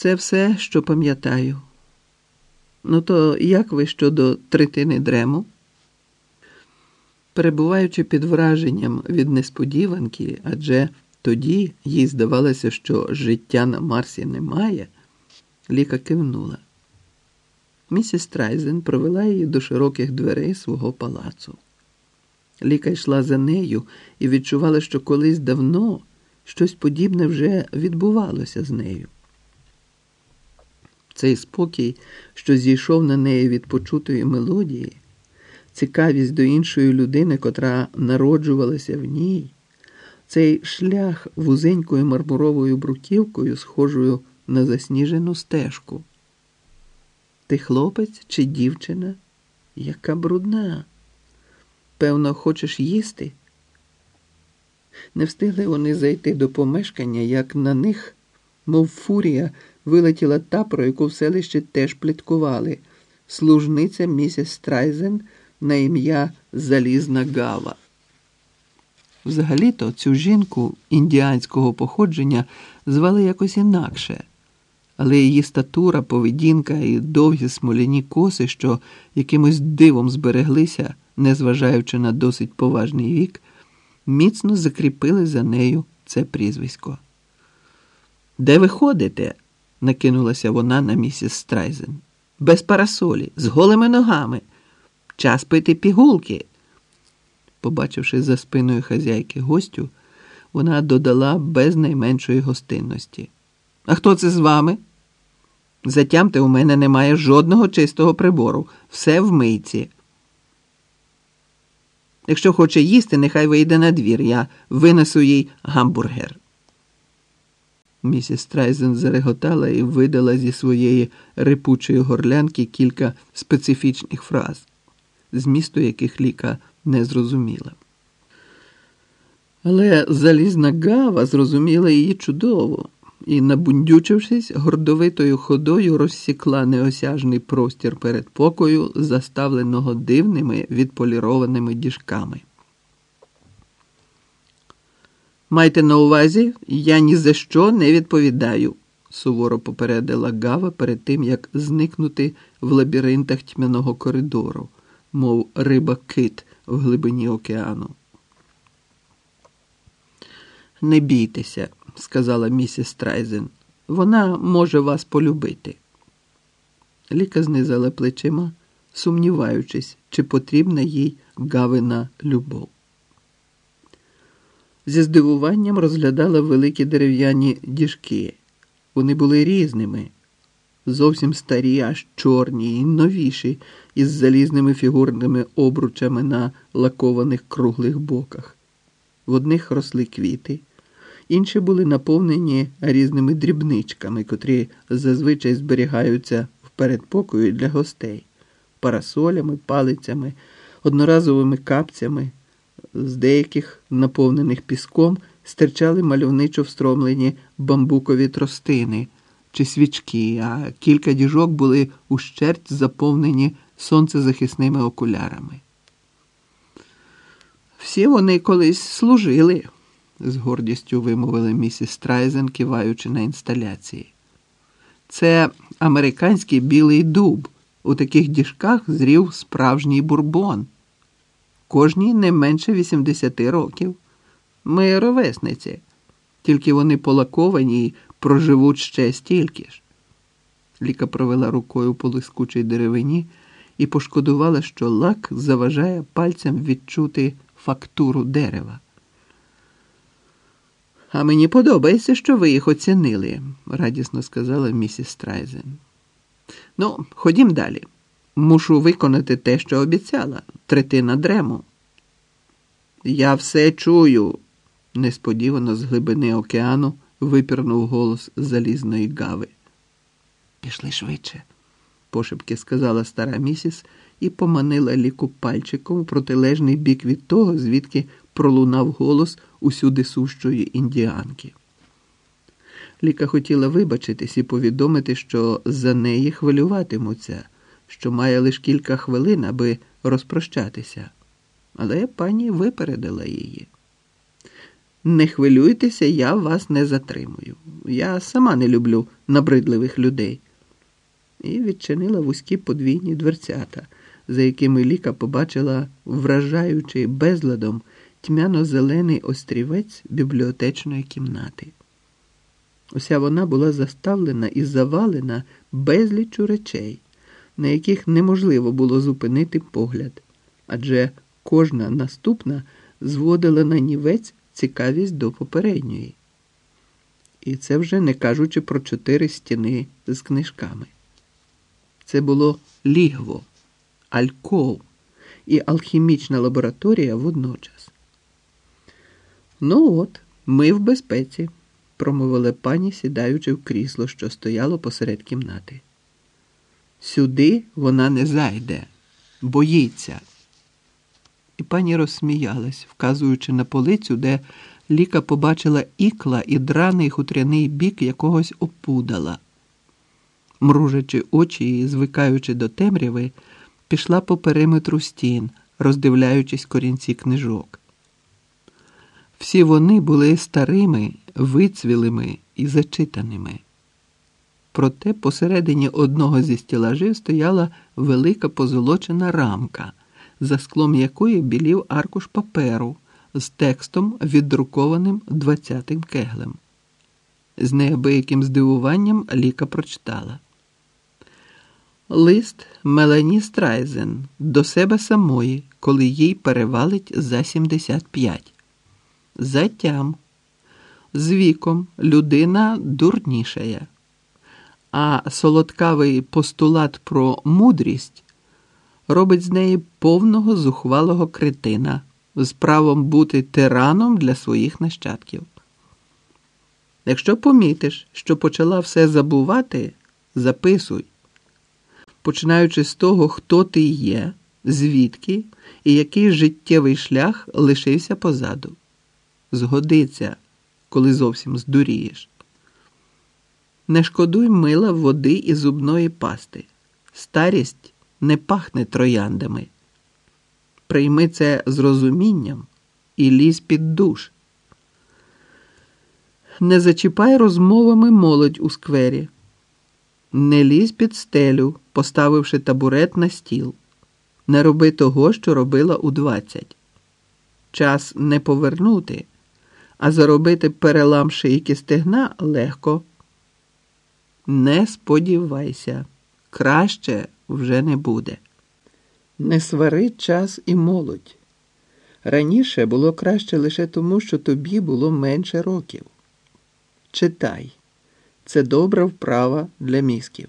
Це все, що пам'ятаю. Ну, то як ви щодо третини дрему? Перебуваючи під враженням від несподіванки, адже тоді їй здавалося, що життя на Марсі немає, Ліка кивнула. Місіс Трайзен провела її до широких дверей свого палацу. Ліка йшла за нею і відчувала, що колись давно щось подібне вже відбувалося з нею. Цей спокій, що зійшов на неї від почутої мелодії, цікавість до іншої людини, котра народжувалася в ній, цей шлях вузенькою мармуровою бруківкою, схожою на засніжену стежку. Ти хлопець чи дівчина? Яка брудна. Певно, хочеш їсти? Не встигли вони зайти до помешкання, як на них, мов фурія, вилетіла та, про яку в селищі теж пліткували служниця місіс Страйзен на ім'я Залізна Гава. Взагалі-то цю жінку індіанського походження звали якось інакше, але її статура, поведінка і довгі смоляні коси, що якимось дивом збереглися, незважаючи на досить поважний вік, міцно закріпили за нею це прізвисько. Де ви ходите? Накинулася вона на місіс Страйзен. Без парасолі, з голими ногами. Час пити пігулки. Побачивши за спиною хазяйки гостю, вона додала без найменшої гостинності. А хто це з вами? Затямте, у мене немає жодного чистого прибору, все в мийці. Якщо хоче їсти, нехай вийде на двір, я винесу їй гамбургер. Місіс Страйзен зареготала і видала зі своєї рипучої горлянки кілька специфічних фраз, змісту яких ліка не зрозуміла. Але залізна гава зрозуміла її чудово і, набундючившись, гордовитою ходою розсікла неосяжний простір передпокою, заставленого дивними відполірованими діжками. Майте на увазі, я ні за що не відповідаю, суворо попередила Гава перед тим, як зникнути в лабіринтах тьмяного коридору, мов риба кит в глибині океану. Не бійтеся, сказала місіс Трайзен. Вона може вас полюбити. Ліка знизала плечима, сумніваючись, чи потрібна їй гавина любов. Зі здивуванням розглядала великі дерев'яні діжки. Вони були різними, зовсім старі, аж чорні і новіші, із залізними фігурними обручами на лакованих круглих боках. В одних росли квіти, інші були наповнені різними дрібничками, котрі зазвичай зберігаються в передпокою для гостей, парасолями, палицями, одноразовими капцями з деяких, наповнених піском, стирчали мальовничо встромлені бамбукові тростини чи свічки, а кілька діжок були ущерть заповнені сонцезахисними окулярами. Всі вони колись служили, з гордістю вимовила місіс Страйзен, киваючи на інсталяції. Це американський білий дуб. У таких діжках зрів справжній бурбон кожній не менше 80 років. Ми ровесниці, тільки вони полаковані і проживуть ще стільки ж. Ліка провела рукою по лискучій деревині і пошкодувала, що лак заважає пальцям відчути фактуру дерева. А мені подобається, що ви їх оцінили, радісно сказала місіс Страйзен. Ну, ходім далі. Мушу виконати те, що обіцяла третина дрему. Я все чую, несподівано з глибини океану випірнув голос залізної гави. Пішли швидше, пошепки сказала стара місіс і поманила ліку пальчиком в протилежний бік від того, звідки пролунав голос усюди сущої індіанки. Ліка хотіла вибачитись і повідомити, що за неї хвилюватимуться що має лише кілька хвилин, аби розпрощатися, але пані випередила її. Не хвилюйтеся, я вас не затримую. Я сама не люблю набридливих людей. І відчинила вузькі подвійні дверцята, за якими Ліка побачила вражаючий безладом тьмяно-зелений острівець бібліотечної кімнати. Уся вона була заставлена і завалена безліччю речей, на яких неможливо було зупинити погляд, адже кожна наступна зводила на нівець цікавість до попередньої. І це вже не кажучи про чотири стіни з книжками. Це було лігво, альков і алхімічна лабораторія водночас. Ну от, ми в безпеці, промовила пані, сідаючи в крісло, що стояло посеред кімнати. Сюди вона не зайде, боїться. І пані розсміялась, вказуючи на полицю, де Ліка побачила ікла і драний хутряний бік якогось опудала. Мружачи очі і звикаючи до темряви, пішла по периметру стін, роздивляючись корінці книжок. Всі вони були старими, вицвілими і зачитаними. Проте посередині одного зі стілажів стояла велика позолочена рамка, за склом якої білів аркуш паперу з текстом, віддрукованим двадцятим кеглем. З неабияким здивуванням Ліка прочитала. Лист Мелані Страйзен до себе самої, коли їй перевалить за 75. Затям. З віком людина дурнішає. А солодкавий постулат про мудрість робить з неї повного зухвалого критина з правом бути тираном для своїх нащадків. Якщо помітиш, що почала все забувати, записуй, починаючи з того, хто ти є, звідки і який життєвий шлях лишився позаду. Згодиться, коли зовсім здурієш. Не шкодуй мила води і зубної пасти. Старість не пахне трояндами. Прийми це з розумінням і лізь під душ. Не зачіпай розмовами молодь у сквері. Не лізь під стелю, поставивши табурет на стіл. Не роби того, що робила у двадцять. Час не повернути, а заробити перелам шийки стегна легко. Не сподівайся, краще вже не буде. Не свари час і молодь. Раніше було краще лише тому, що тобі було менше років. Читай, це добра вправа для мізків.